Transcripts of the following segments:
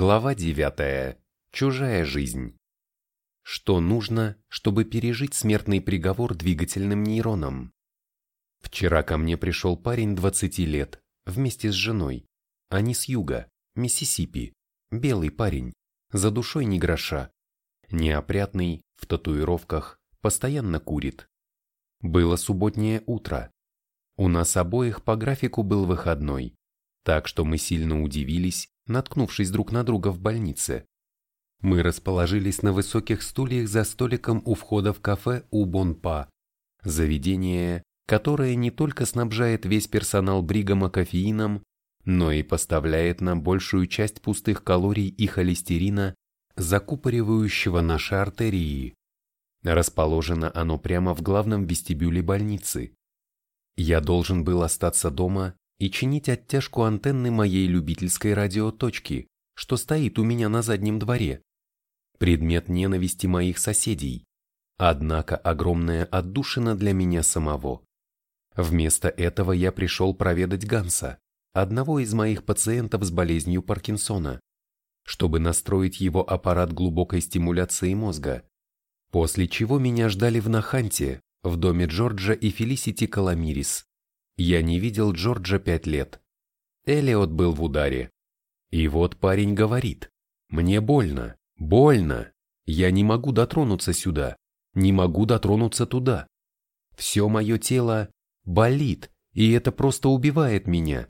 Глава 9. Чужая жизнь. Что нужно, чтобы пережить смертный приговор двигательным нейроном? Вчера ко мне пришел парень 20 лет, вместе с женой. Они с юга, Миссисипи. Белый парень, за душой ни гроша. Неопрятный, в татуировках, постоянно курит. Было субботнее утро. У нас обоих по графику был выходной, так что мы сильно удивились, наткнувшись друг на друга в больнице. Мы расположились на высоких стульях за столиком у входа в кафе у Бонпа, заведение, которое не только снабжает весь персонал Бригама кофеином, но и поставляет нам большую часть пустых калорий и холестерина, закупоривающего наши артерии. Расположено оно прямо в главном вестибюле больницы. Я должен был остаться дома и чинить оттяжку антенны моей любительской радиоточки, что стоит у меня на заднем дворе. Предмет ненависти моих соседей. Однако огромная отдушина для меня самого. Вместо этого я пришел проведать Ганса, одного из моих пациентов с болезнью Паркинсона, чтобы настроить его аппарат глубокой стимуляции мозга, после чего меня ждали в Наханте, в доме Джорджа и Фелисити Каламирис. Я не видел Джорджа пять лет. Элиот был в ударе. И вот парень говорит, мне больно, больно, я не могу дотронуться сюда, не могу дотронуться туда. Все мое тело болит, и это просто убивает меня.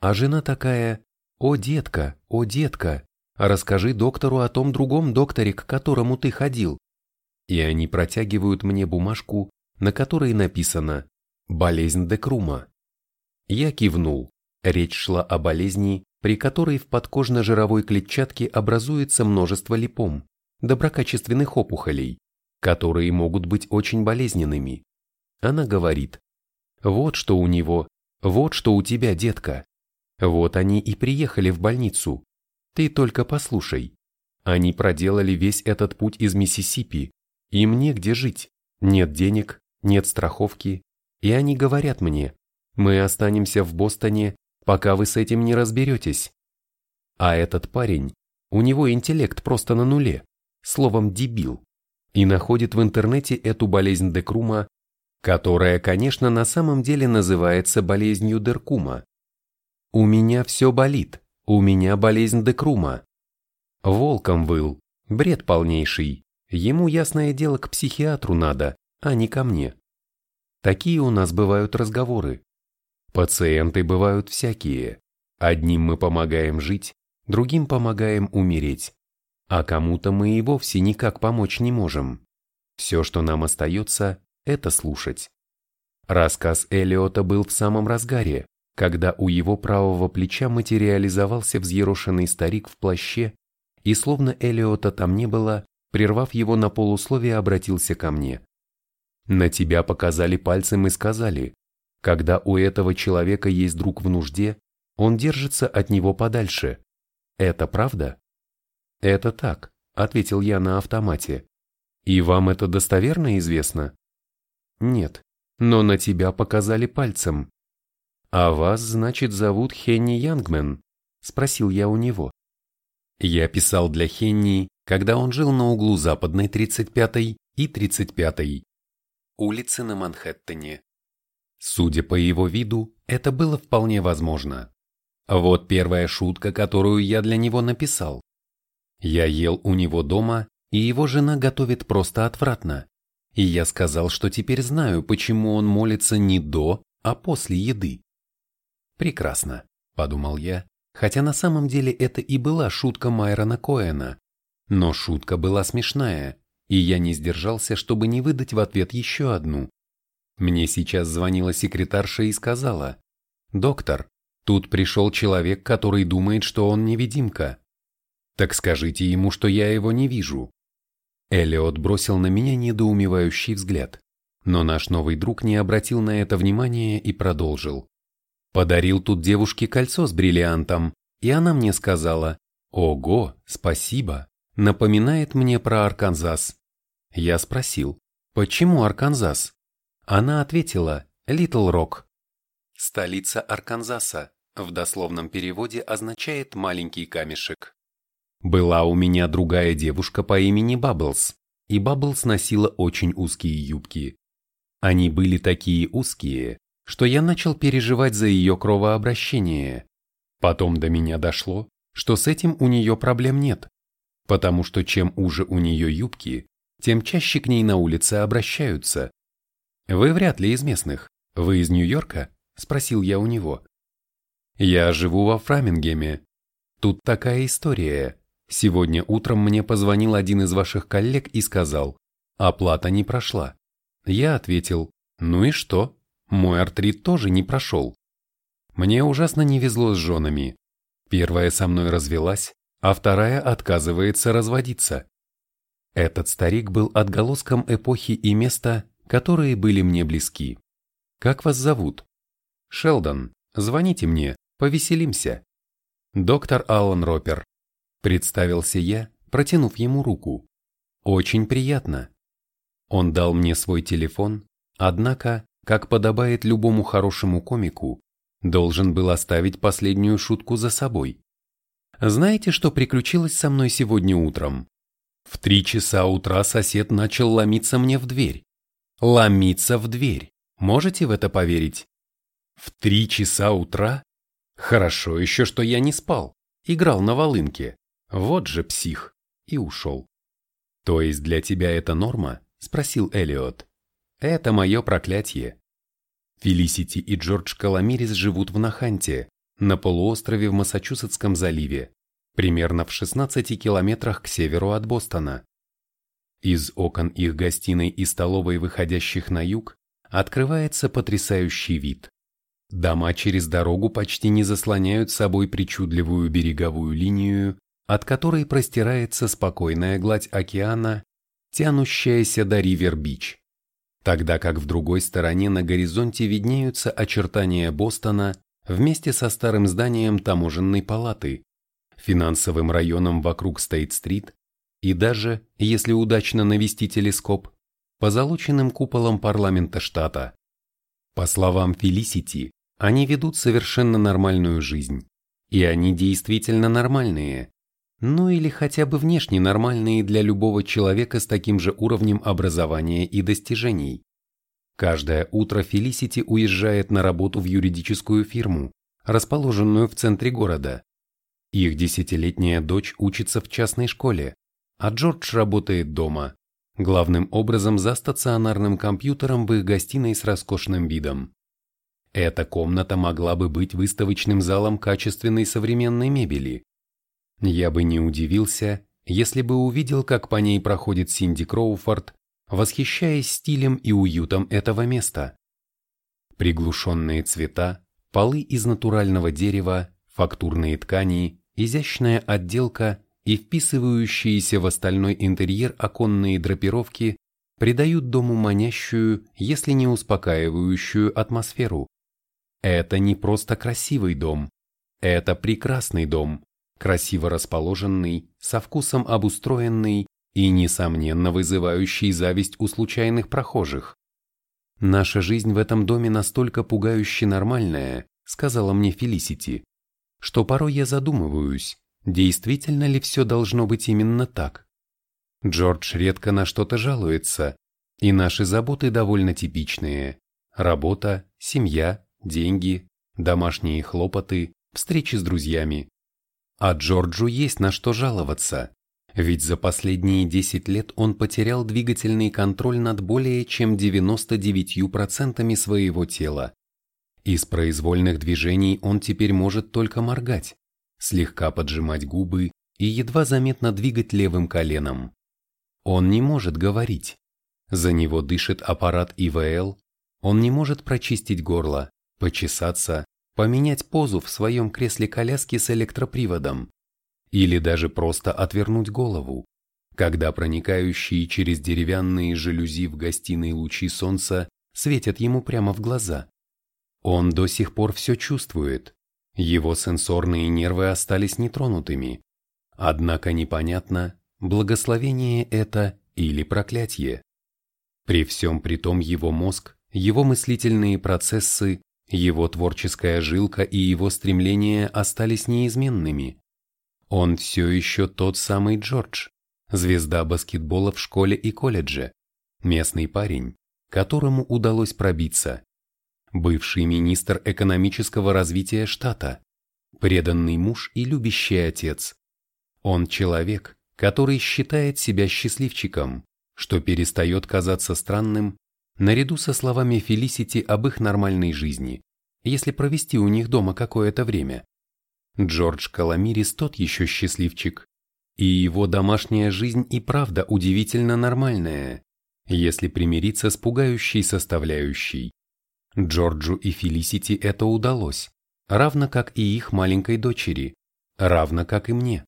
А жена такая, о, детка, о, детка, расскажи доктору о том другом докторе, к которому ты ходил. И они протягивают мне бумажку, на которой написано Болезнь Декрума. Я кивнул. Речь шла о болезни, при которой в подкожно-жировой клетчатке образуется множество липом, доброкачественных опухолей, которые могут быть очень болезненными. Она говорит, вот что у него, вот что у тебя, детка. Вот они и приехали в больницу. Ты только послушай. Они проделали весь этот путь из Миссисипи. Им негде жить. Нет денег, нет страховки, и они говорят мне, мы останемся в Бостоне, пока вы с этим не разберетесь. А этот парень, у него интеллект просто на нуле, словом дебил, и находит в интернете эту болезнь Декрума, которая, конечно, на самом деле называется болезнью Деркума. У меня все болит, у меня болезнь Декрума. Волком выл, бред полнейший, ему ясное дело к психиатру надо, а не ко мне. Такие у нас бывают разговоры. Пациенты бывают всякие. Одним мы помогаем жить, другим помогаем умереть. А кому-то мы и вовсе никак помочь не можем. Все, что нам остается, это слушать. Рассказ Элиота был в самом разгаре, когда у его правого плеча материализовался взъерошенный старик в плаще, и словно Элиота там не было, прервав его на полусловие, обратился ко мне. На тебя показали пальцем и сказали, когда у этого человека есть друг в нужде, он держится от него подальше. Это правда? Это так, ответил я на автомате. И вам это достоверно известно? Нет, но на тебя показали пальцем. А вас, значит, зовут Хенни Янгмен? Спросил я у него. Я писал для Хенни, когда он жил на углу Западной 35-й и 35-й улицы на Манхэттене. Судя по его виду, это было вполне возможно. Вот первая шутка, которую я для него написал. Я ел у него дома, и его жена готовит просто отвратно. И я сказал, что теперь знаю, почему он молится не до, а после еды. Прекрасно, подумал я, хотя на самом деле это и была шутка Майрона Коэна. Но шутка была смешная, и я не сдержался, чтобы не выдать в ответ еще одну. Мне сейчас звонила секретарша и сказала, «Доктор, тут пришел человек, который думает, что он невидимка. Так скажите ему, что я его не вижу». Элиот бросил на меня недоумевающий взгляд, но наш новый друг не обратил на это внимания и продолжил. Подарил тут девушке кольцо с бриллиантом, и она мне сказала, «Ого, спасибо, напоминает мне про Арканзас». Я спросил, почему Арканзас? Она ответила, Литл Рок. Столица Арканзаса в дословном переводе означает «маленький камешек». Была у меня другая девушка по имени Бабблс, и Бабблс носила очень узкие юбки. Они были такие узкие, что я начал переживать за ее кровообращение. Потом до меня дошло, что с этим у нее проблем нет, потому что чем уже у нее юбки, тем чаще к ней на улице обращаются. «Вы вряд ли из местных. Вы из Нью-Йорка?» – спросил я у него. «Я живу во Фрамингеме. Тут такая история. Сегодня утром мне позвонил один из ваших коллег и сказал, оплата не прошла. Я ответил, ну и что? Мой артрит тоже не прошел. Мне ужасно не везло с женами. Первая со мной развелась, а вторая отказывается разводиться. Этот старик был отголоском эпохи и места, которые были мне близки. Как вас зовут? Шелдон, звоните мне, повеселимся. Доктор Аллан Ропер. Представился я, протянув ему руку. Очень приятно. Он дал мне свой телефон, однако, как подобает любому хорошему комику, должен был оставить последнюю шутку за собой. Знаете, что приключилось со мной сегодня утром? В три часа утра сосед начал ломиться мне в дверь. Ломиться в дверь. Можете в это поверить? В три часа утра? Хорошо еще, что я не спал. Играл на волынке. Вот же псих. И ушел. То есть для тебя это норма? Спросил Элиот. Это мое проклятие. Фелисити и Джордж Каламирис живут в Наханте, на полуострове в Массачусетском заливе, примерно в 16 километрах к северу от Бостона. Из окон их гостиной и столовой, выходящих на юг, открывается потрясающий вид. Дома через дорогу почти не заслоняют собой причудливую береговую линию, от которой простирается спокойная гладь океана, тянущаяся до Ривер-Бич. Тогда как в другой стороне на горизонте виднеются очертания Бостона вместе со старым зданием таможенной палаты, финансовым районом вокруг Стейт-стрит и даже, если удачно навести телескоп, позолоченным куполом парламента штата. По словам Фелисити, они ведут совершенно нормальную жизнь. И они действительно нормальные. Ну или хотя бы внешне нормальные для любого человека с таким же уровнем образования и достижений. Каждое утро Фелисити уезжает на работу в юридическую фирму, расположенную в центре города. Их десятилетняя дочь учится в частной школе, а Джордж работает дома, главным образом за стационарным компьютером в их гостиной с роскошным видом. Эта комната могла бы быть выставочным залом качественной современной мебели. Я бы не удивился, если бы увидел, как по ней проходит Синди Кроуфорд, восхищаясь стилем и уютом этого места. Приглушенные цвета, полы из натурального дерева, фактурные ткани, изящная отделка и вписывающиеся в остальной интерьер оконные драпировки придают дому манящую, если не успокаивающую атмосферу. Это не просто красивый дом, это прекрасный дом, красиво расположенный, со вкусом обустроенный и, несомненно, вызывающий зависть у случайных прохожих. «Наша жизнь в этом доме настолько пугающе нормальная», сказала мне Фелисити, что порой я задумываюсь, действительно ли все должно быть именно так. Джордж редко на что-то жалуется, и наши заботы довольно типичные. Работа, семья, деньги, домашние хлопоты, встречи с друзьями. А Джорджу есть на что жаловаться, ведь за последние 10 лет он потерял двигательный контроль над более чем 99% своего тела. Из произвольных движений он теперь может только моргать, слегка поджимать губы и едва заметно двигать левым коленом. Он не может говорить. За него дышит аппарат ИВЛ, он не может прочистить горло, почесаться, поменять позу в своем кресле коляски с электроприводом или даже просто отвернуть голову, когда проникающие через деревянные жалюзи в гостиной лучи солнца светят ему прямо в глаза. Он до сих пор все чувствует, его сенсорные нервы остались нетронутыми. Однако непонятно, благословение это или проклятие. При всем при том его мозг, его мыслительные процессы, его творческая жилка и его стремления остались неизменными. Он все еще тот самый Джордж, звезда баскетбола в школе и колледже, местный парень, которому удалось пробиться, бывший министр экономического развития штата, преданный муж и любящий отец. Он человек, который считает себя счастливчиком, что перестает казаться странным, наряду со словами Фелисити об их нормальной жизни, если провести у них дома какое-то время. Джордж Каламирис тот еще счастливчик, и его домашняя жизнь и правда удивительно нормальная, если примириться с пугающей составляющей. Джорджу и Фелисити это удалось, равно как и их маленькой дочери, равно как и мне.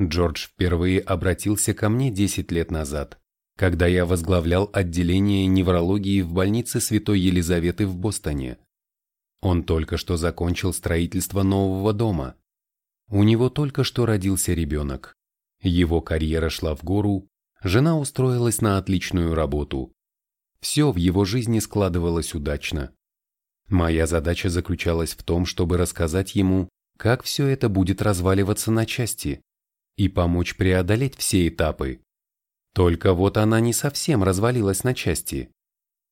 Джордж впервые обратился ко мне 10 лет назад, когда я возглавлял отделение неврологии в больнице Святой Елизаветы в Бостоне. Он только что закончил строительство нового дома. У него только что родился ребенок. Его карьера шла в гору, жена устроилась на отличную работу. Все в его жизни складывалось удачно. Моя задача заключалась в том, чтобы рассказать ему, как все это будет разваливаться на части, и помочь преодолеть все этапы. Только вот она не совсем развалилась на части.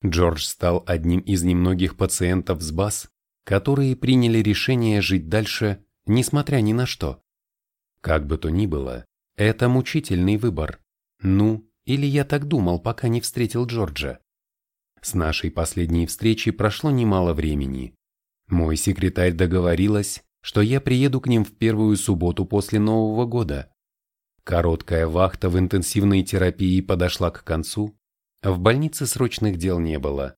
Джордж стал одним из немногих пациентов с БАС, которые приняли решение жить дальше, несмотря ни на что. Как бы то ни было, это мучительный выбор. Ну, или я так думал, пока не встретил Джорджа. С нашей последней встречи прошло немало времени. Мой секретарь договорилась, что я приеду к ним в первую субботу после Нового года. Короткая вахта в интенсивной терапии подошла к концу, в больнице срочных дел не было.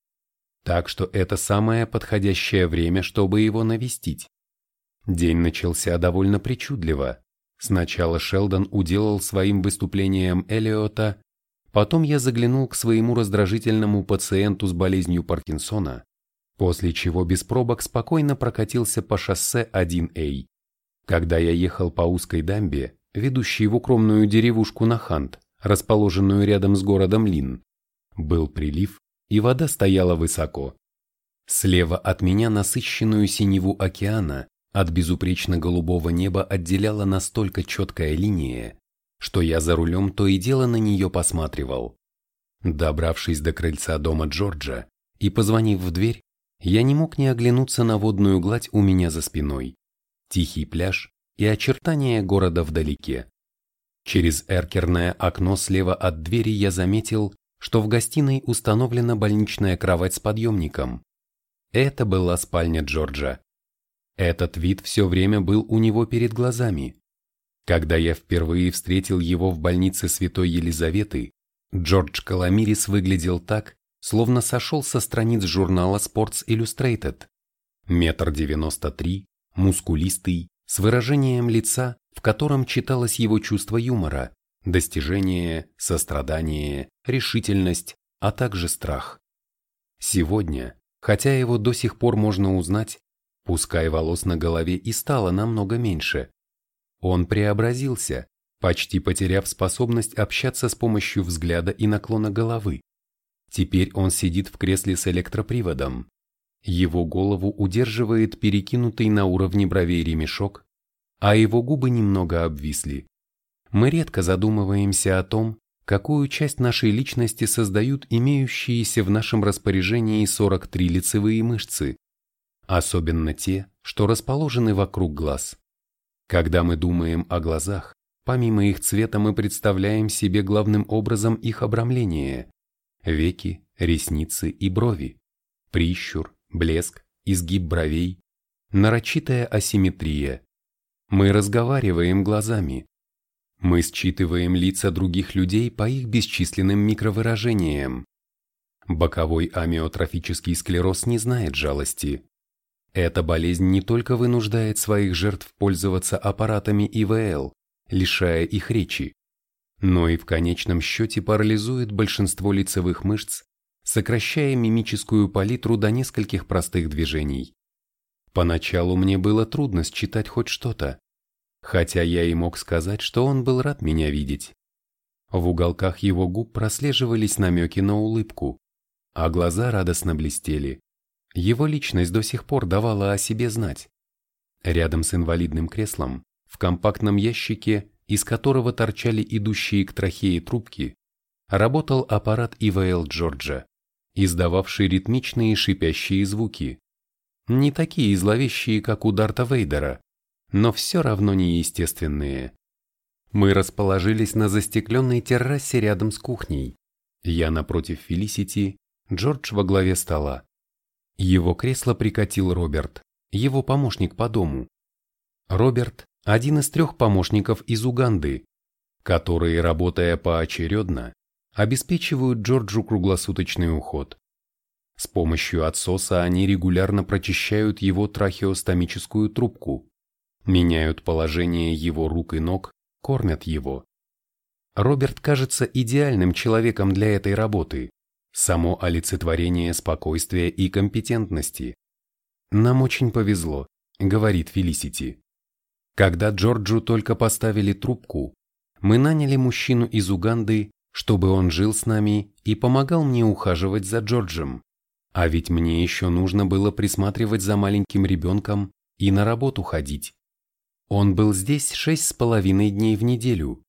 Так что это самое подходящее время, чтобы его навестить. День начался довольно причудливо. Сначала Шелдон уделал своим выступлением Элиота, потом я заглянул к своему раздражительному пациенту с болезнью Паркинсона, после чего без пробок спокойно прокатился по шоссе 1А. Когда я ехал по узкой дамбе, ведущей в укромную деревушку Нахант, расположенную рядом с городом Лин, был прилив, и вода стояла высоко. Слева от меня насыщенную синеву океана от безупречно голубого неба отделяла настолько четкая линия, что я за рулем то и дело на нее посматривал. Добравшись до крыльца дома Джорджа и позвонив в дверь, я не мог не оглянуться на водную гладь у меня за спиной, тихий пляж и очертания города вдалеке. Через эркерное окно слева от двери я заметил, что в гостиной установлена больничная кровать с подъемником. Это была спальня Джорджа. Этот вид все время был у него перед глазами. Когда я впервые встретил его в больнице Святой Елизаветы, Джордж Каламирис выглядел так, словно сошел со страниц журнала Sports Illustrated. Метр девяносто три, мускулистый, с выражением лица, в котором читалось его чувство юмора, достижение, сострадание, решительность, а также страх. Сегодня, хотя его до сих пор можно узнать, Пускай волос на голове и стало намного меньше. Он преобразился, почти потеряв способность общаться с помощью взгляда и наклона головы. Теперь он сидит в кресле с электроприводом. Его голову удерживает перекинутый на уровне бровей ремешок, а его губы немного обвисли. Мы редко задумываемся о том, какую часть нашей личности создают имеющиеся в нашем распоряжении 43 лицевые мышцы, особенно те, что расположены вокруг глаз. Когда мы думаем о глазах, помимо их цвета мы представляем себе главным образом их обрамление – веки, ресницы и брови, прищур, блеск, изгиб бровей, нарочитая асимметрия. Мы разговариваем глазами. Мы считываем лица других людей по их бесчисленным микровыражениям. Боковой амиотрофический склероз не знает жалости. Эта болезнь не только вынуждает своих жертв пользоваться аппаратами ИВЛ, лишая их речи, но и в конечном счете парализует большинство лицевых мышц, сокращая мимическую палитру до нескольких простых движений. Поначалу мне было трудно считать хоть что-то, хотя я и мог сказать, что он был рад меня видеть. В уголках его губ прослеживались намеки на улыбку, а глаза радостно блестели. Его личность до сих пор давала о себе знать. Рядом с инвалидным креслом, в компактном ящике, из которого торчали идущие к трахее трубки, работал аппарат ИВЛ Джорджа, издававший ритмичные шипящие звуки. Не такие зловещие, как у Дарта Вейдера, но все равно неестественные. Мы расположились на застекленной террасе рядом с кухней. Я напротив Фелисити, Джордж во главе стола. Его кресло прикатил Роберт, его помощник по дому. Роберт – один из трех помощников из Уганды, которые, работая поочередно, обеспечивают Джорджу круглосуточный уход. С помощью отсоса они регулярно прочищают его трахеостомическую трубку, меняют положение его рук и ног, кормят его. Роберт кажется идеальным человеком для этой работы, само олицетворение спокойствия и компетентности. «Нам очень повезло», — говорит Фелисити. Когда Джорджу только поставили трубку, мы наняли мужчину из Уганды, чтобы он жил с нами и помогал мне ухаживать за Джорджем. А ведь мне еще нужно было присматривать за маленьким ребенком и на работу ходить. Он был здесь шесть с половиной дней в неделю.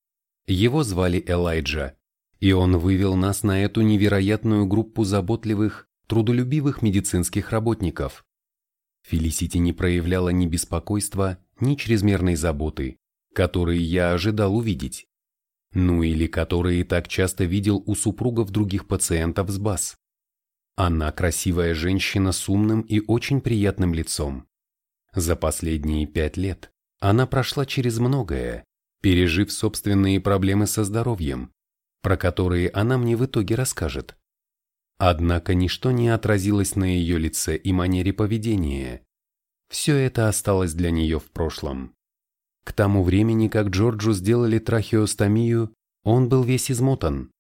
Его звали Элайджа, и он вывел нас на эту невероятную группу заботливых, трудолюбивых медицинских работников. Фелисити не проявляла ни беспокойства, ни чрезмерной заботы, которые я ожидал увидеть. Ну или которые так часто видел у супругов других пациентов с БАС. Она красивая женщина с умным и очень приятным лицом. За последние пять лет она прошла через многое, пережив собственные проблемы со здоровьем, про которые она мне в итоге расскажет. Однако ничто не отразилось на ее лице и манере поведения. Все это осталось для нее в прошлом. К тому времени, как Джорджу сделали трахеостомию, он был весь измотан.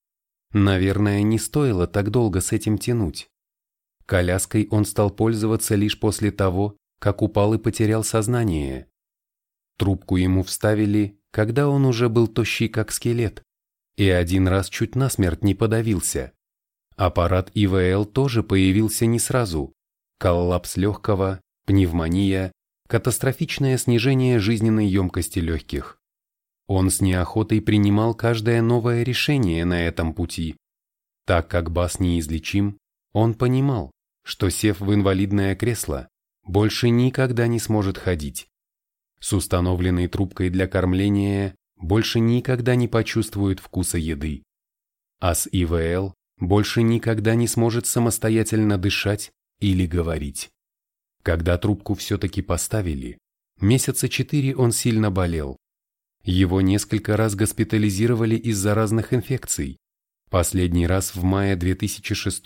Наверное, не стоило так долго с этим тянуть. Коляской он стал пользоваться лишь после того, как упал и потерял сознание. Трубку ему вставили, когда он уже был тощий как скелет, и один раз чуть насмерть не подавился. Аппарат ИВЛ тоже появился не сразу. Коллапс легкого, пневмония, катастрофичное снижение жизненной емкости легких. Он с неохотой принимал каждое новое решение на этом пути. Так как Бас неизлечим, он понимал, что сев в инвалидное кресло, больше никогда не сможет ходить. С установленной трубкой для кормления больше никогда не почувствует вкуса еды. А с ИВЛ больше никогда не сможет самостоятельно дышать или говорить. Когда трубку все-таки поставили, месяца четыре он сильно болел. Его несколько раз госпитализировали из-за разных инфекций. Последний раз в мае 2006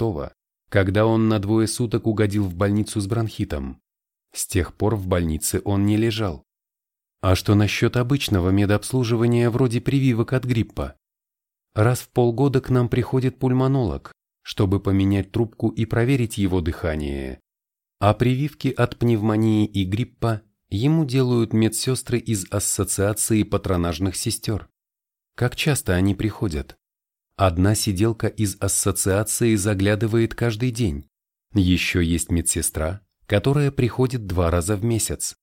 когда он на двое суток угодил в больницу с бронхитом. С тех пор в больнице он не лежал. А что насчет обычного медобслуживания вроде прививок от гриппа? Раз в полгода к нам приходит пульмонолог, чтобы поменять трубку и проверить его дыхание. А прививки от пневмонии и гриппа ему делают медсестры из Ассоциации патронажных сестер. Как часто они приходят? Одна сиделка из ассоциации заглядывает каждый день. Еще есть медсестра, которая приходит два раза в месяц.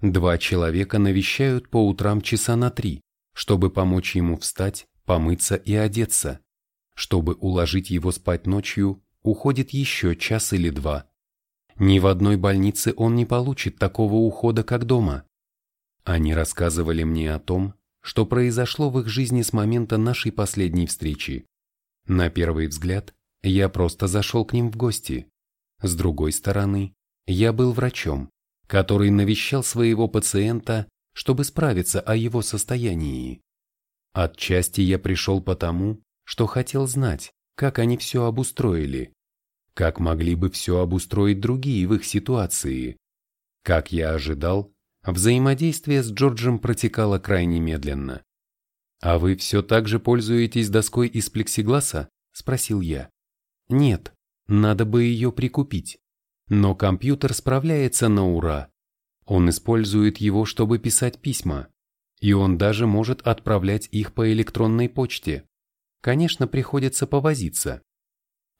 Два человека навещают по утрам часа на три, чтобы помочь ему встать помыться и одеться. Чтобы уложить его спать ночью, уходит еще час или два. Ни в одной больнице он не получит такого ухода, как дома. Они рассказывали мне о том, что произошло в их жизни с момента нашей последней встречи. На первый взгляд, я просто зашел к ним в гости. С другой стороны, я был врачом, который навещал своего пациента, чтобы справиться о его состоянии. Отчасти я пришел потому, что хотел знать, как они все обустроили, как могли бы все обустроить другие в их ситуации. Как я ожидал, взаимодействие с Джорджем протекало крайне медленно. «А вы все так же пользуетесь доской из плексигласа?» – спросил я. «Нет, надо бы ее прикупить. Но компьютер справляется на ура. Он использует его, чтобы писать письма и он даже может отправлять их по электронной почте. Конечно, приходится повозиться.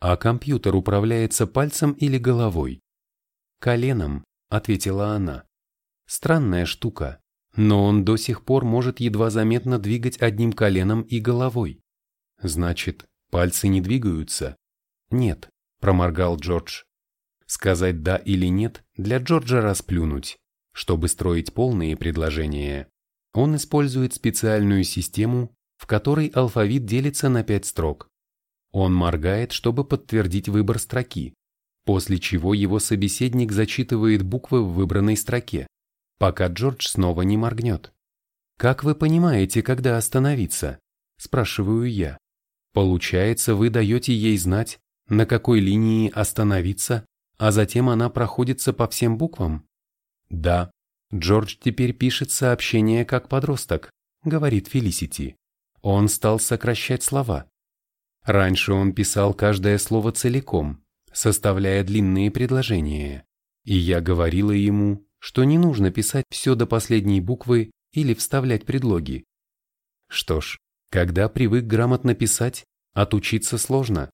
А компьютер управляется пальцем или головой? Коленом, ответила она. Странная штука, но он до сих пор может едва заметно двигать одним коленом и головой. Значит, пальцы не двигаются? Нет, проморгал Джордж. Сказать «да» или «нет» для Джорджа расплюнуть. Чтобы строить полные предложения, он использует специальную систему, в которой алфавит делится на пять строк. Он моргает, чтобы подтвердить выбор строки, после чего его собеседник зачитывает буквы в выбранной строке, пока Джордж снова не моргнет. «Как вы понимаете, когда остановиться?» – спрашиваю я. «Получается, вы даете ей знать, на какой линии остановиться, а затем она проходится по всем буквам?» «Да, Джордж теперь пишет сообщение как подросток», — говорит Фелисити. Он стал сокращать слова. Раньше он писал каждое слово целиком, составляя длинные предложения, и я говорила ему, что не нужно писать все до последней буквы или вставлять предлоги. Что ж, когда привык грамотно писать, отучиться сложно.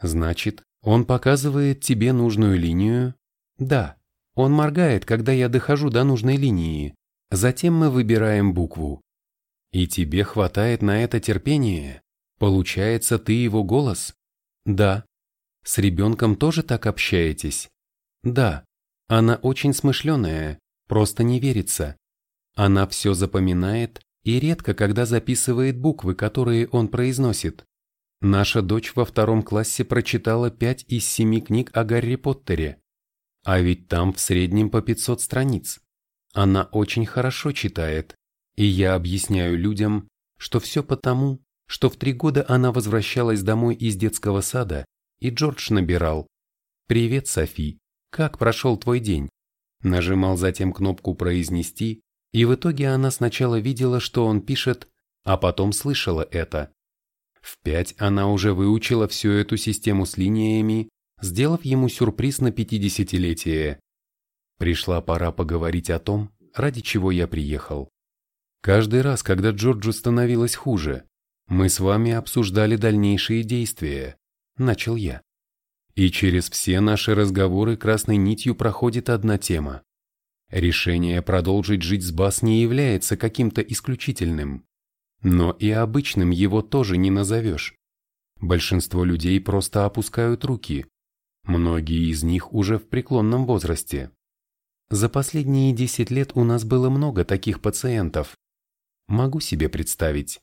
Значит, он показывает тебе нужную линию? Да. Он моргает, когда я дохожу до нужной линии. Затем мы выбираем букву. И тебе хватает на это терпения? Получается, ты его голос? Да. С ребенком тоже так общаетесь? Да. Она очень смышленая, просто не верится. Она все запоминает и редко когда записывает буквы, которые он произносит. Наша дочь во втором классе прочитала пять из семи книг о Гарри Поттере. А ведь там в среднем по 500 страниц. Она очень хорошо читает. И я объясняю людям, что все потому, что в три года она возвращалась домой из детского сада, и Джордж набирал «Привет, Софи, как прошел твой день?» Нажимал затем кнопку «Произнести», и в итоге она сначала видела, что он пишет, а потом слышала это. В пять она уже выучила всю эту систему с линиями, сделав ему сюрприз на пятидесятилетие. Пришла пора поговорить о том, ради чего я приехал. Каждый раз, когда Джорджу становилось хуже, мы с вами обсуждали дальнейшие действия, начал я. И через все наши разговоры красной нитью проходит одна тема. Решение продолжить жить с Бас не является каким-то исключительным. Но и обычным его тоже не назовешь. Большинство людей просто опускают руки. Многие из них уже в преклонном возрасте. За последние 10 лет у нас было много таких пациентов. Могу себе представить.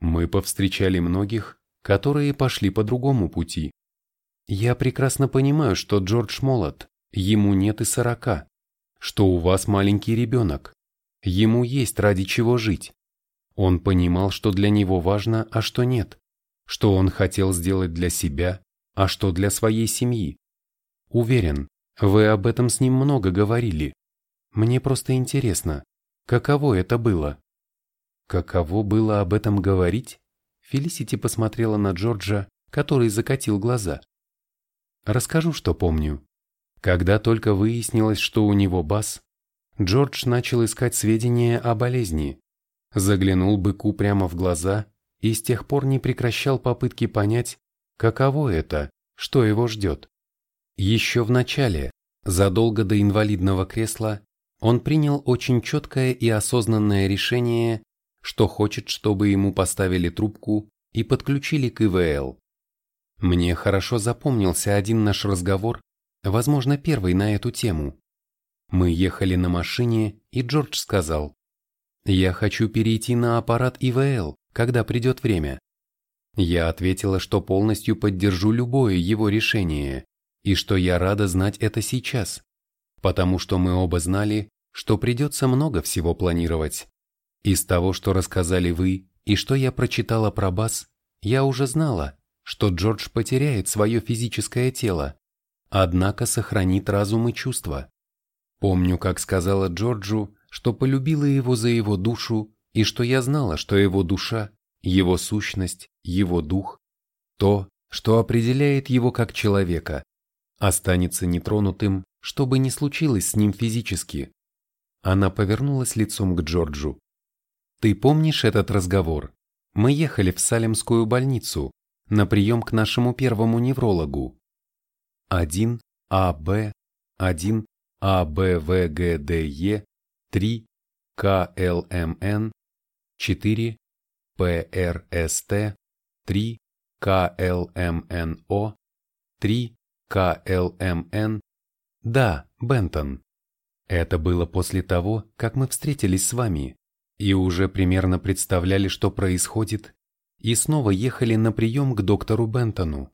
Мы повстречали многих, которые пошли по другому пути. Я прекрасно понимаю, что Джордж молод, ему нет и сорока, что у вас маленький ребенок, ему есть ради чего жить. Он понимал, что для него важно, а что нет, что он хотел сделать для себя, а что для своей семьи. Уверен, вы об этом с ним много говорили. Мне просто интересно, каково это было? Каково было об этом говорить? Фелисити посмотрела на Джорджа, который закатил глаза. Расскажу, что помню. Когда только выяснилось, что у него бас, Джордж начал искать сведения о болезни, заглянул быку прямо в глаза и с тех пор не прекращал попытки понять, каково это, что его ждет. Еще в начале, задолго до инвалидного кресла, он принял очень четкое и осознанное решение, что хочет, чтобы ему поставили трубку и подключили к ИВЛ. Мне хорошо запомнился один наш разговор, возможно, первый на эту тему. Мы ехали на машине, и Джордж сказал, я хочу перейти на аппарат ИВЛ, когда придет время. Я ответила, что полностью поддержу любое его решение, и что я рада знать это сейчас, потому что мы оба знали, что придется много всего планировать. Из того, что рассказали вы, и что я прочитала про Бас, я уже знала, что Джордж потеряет свое физическое тело, однако сохранит разум и чувства. Помню, как сказала Джорджу, что полюбила его за его душу и что я знала, что его душа, его сущность, его дух, то, что определяет его как человека, останется нетронутым, что бы ни случилось с ним физически. Она повернулась лицом к Джорджу. «Ты помнишь этот разговор? Мы ехали в Салемскую больницу на прием к нашему первому неврологу. 1 АБ, 1 АБВГДЕ 3, КЛМН, 4 ПРСТ, 3 КЛМНО, 3 КЛМН. Да, Бентон. Это было после того, как мы встретились с вами и уже примерно представляли, что происходит, и снова ехали на прием к доктору Бентону.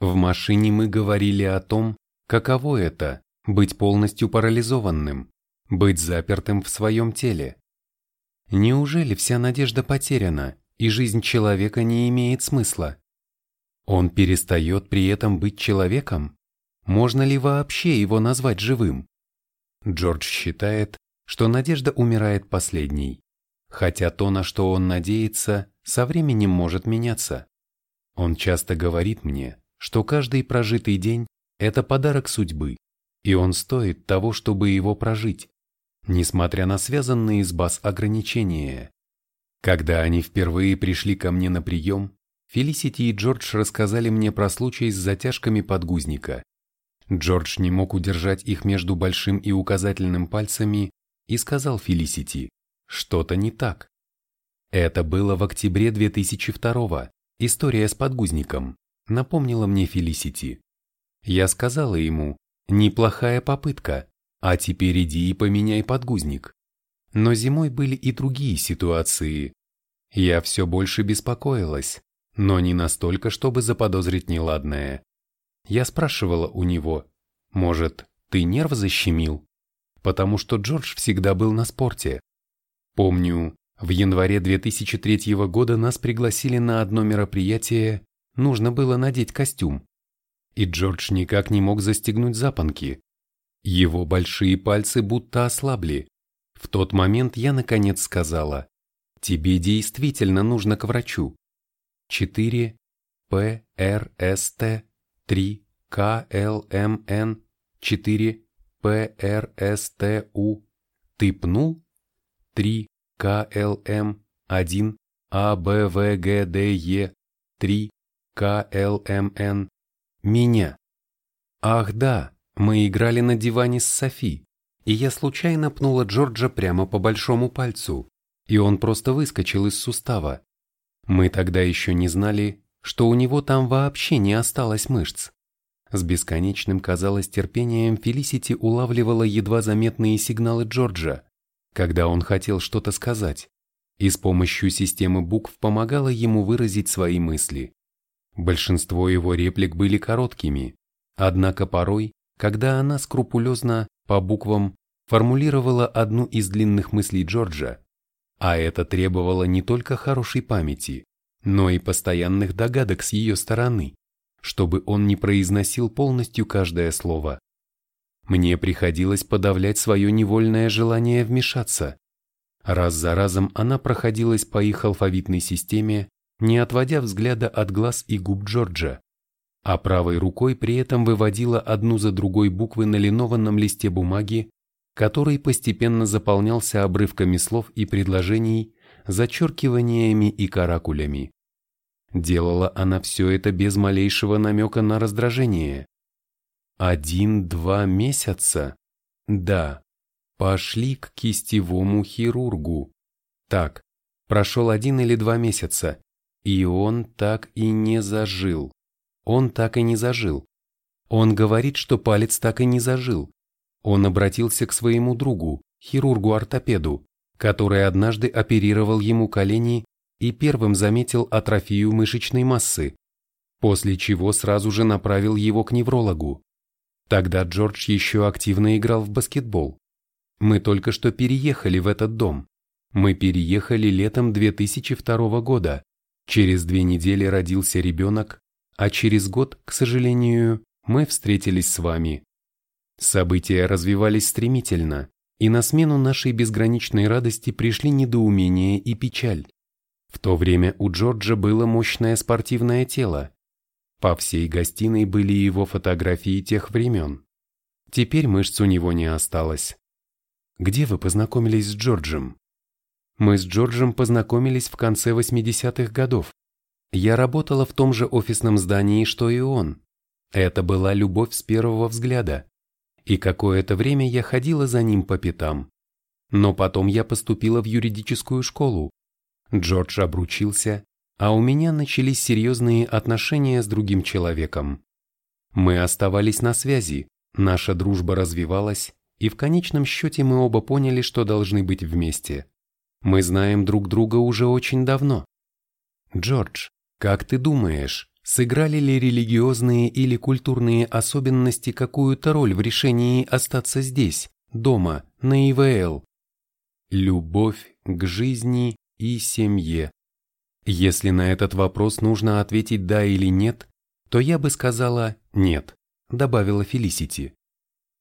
В машине мы говорили о том, каково это – быть полностью парализованным, быть запертым в своем теле. Неужели вся надежда потеряна, и жизнь человека не имеет смысла? Он перестает при этом быть человеком? Можно ли вообще его назвать живым? Джордж считает, что надежда умирает последней, хотя то, на что он надеется, со временем может меняться. Он часто говорит мне, что каждый прожитый день – это подарок судьбы, и он стоит того, чтобы его прожить, несмотря на связанные с БАС ограничения. Когда они впервые пришли ко мне на прием, Фелисити и Джордж рассказали мне про случай с затяжками подгузника. Джордж не мог удержать их между большим и указательным пальцами и сказал Фелисити, что-то не так. Это было в октябре 2002 история с подгузником, напомнила мне Фелисити. Я сказала ему, неплохая попытка, а теперь иди и поменяй подгузник. Но зимой были и другие ситуации. Я все больше беспокоилась, но не настолько, чтобы заподозрить неладное. Я спрашивала у него, может, ты нерв защемил? Потому что Джордж всегда был на спорте. Помню, в январе 2003 года нас пригласили на одно мероприятие, нужно было надеть костюм. И Джордж никак не мог застегнуть запонки. Его большие пальцы будто ослабли. В тот момент я наконец сказала, тебе действительно нужно к врачу. 4 ПРСТ 3 КЛМН 4 ПРСТУ. Ты пнул? 3 КЛМ 1 АБВГДЕ 3 КЛМН. Меня. Ах да, мы играли на диване с Софи, и я случайно пнула Джорджа прямо по большому пальцу, и он просто выскочил из сустава. Мы тогда еще не знали, что у него там вообще не осталось мышц. С бесконечным, казалось, терпением Фелисити улавливала едва заметные сигналы Джорджа, когда он хотел что-то сказать, и с помощью системы букв помогала ему выразить свои мысли. Большинство его реплик были короткими, однако порой, когда она скрупулезно, по буквам, формулировала одну из длинных мыслей Джорджа, а это требовало не только хорошей памяти, но и постоянных догадок с ее стороны, чтобы он не произносил полностью каждое слово. Мне приходилось подавлять свое невольное желание вмешаться. Раз за разом она проходилась по их алфавитной системе, не отводя взгляда от глаз и губ Джорджа, а правой рукой при этом выводила одну за другой буквы на линованном листе бумаги который постепенно заполнялся обрывками слов и предложений, зачеркиваниями и каракулями. Делала она все это без малейшего намека на раздражение. Один-два месяца? Да. Пошли к кистевому хирургу. Так, прошел один или два месяца, и он так и не зажил. Он так и не зажил. Он говорит, что палец так и не зажил. Он обратился к своему другу, хирургу-ортопеду, который однажды оперировал ему колени и первым заметил атрофию мышечной массы, после чего сразу же направил его к неврологу. Тогда Джордж еще активно играл в баскетбол. Мы только что переехали в этот дом. Мы переехали летом 2002 года. Через две недели родился ребенок, а через год, к сожалению, мы встретились с вами. События развивались стремительно, и на смену нашей безграничной радости пришли недоумение и печаль. В то время у Джорджа было мощное спортивное тело. По всей гостиной были его фотографии тех времен. Теперь мышц у него не осталось. Где вы познакомились с Джорджем? Мы с Джорджем познакомились в конце 80-х годов. Я работала в том же офисном здании, что и он. Это была любовь с первого взгляда и какое-то время я ходила за ним по пятам. Но потом я поступила в юридическую школу. Джордж обручился, а у меня начались серьезные отношения с другим человеком. Мы оставались на связи, наша дружба развивалась, и в конечном счете мы оба поняли, что должны быть вместе. Мы знаем друг друга уже очень давно. Джордж, как ты думаешь, сыграли ли религиозные или культурные особенности какую-то роль в решении остаться здесь, дома, на ИВЛ? Любовь к жизни и семье. Если на этот вопрос нужно ответить «да» или «нет», то я бы сказала «нет», добавила Фелисити.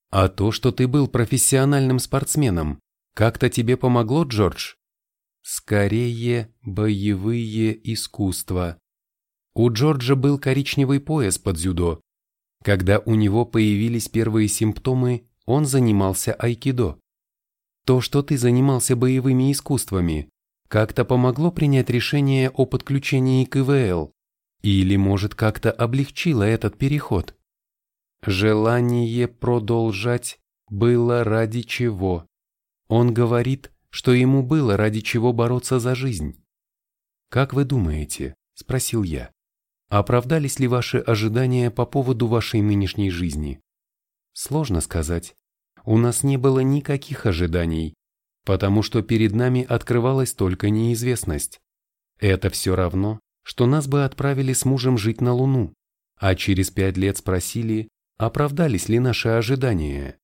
А то, что ты был профессиональным спортсменом, как-то тебе помогло, Джордж? Скорее, боевые искусства. У Джорджа был коричневый пояс под дзюдо. Когда у него появились первые симптомы, он занимался айкидо. То, что ты занимался боевыми искусствами, как-то помогло принять решение о подключении к ИВЛ? Или, может, как-то облегчило этот переход? Желание продолжать было ради чего? Он говорит, что ему было ради чего бороться за жизнь. «Как вы думаете?» – спросил я. «Оправдались ли ваши ожидания по поводу вашей нынешней жизни?» Сложно сказать. У нас не было никаких ожиданий, потому что перед нами открывалась только неизвестность. Это все равно, что нас бы отправили с мужем жить на Луну, а через пять лет спросили, оправдались ли наши ожидания.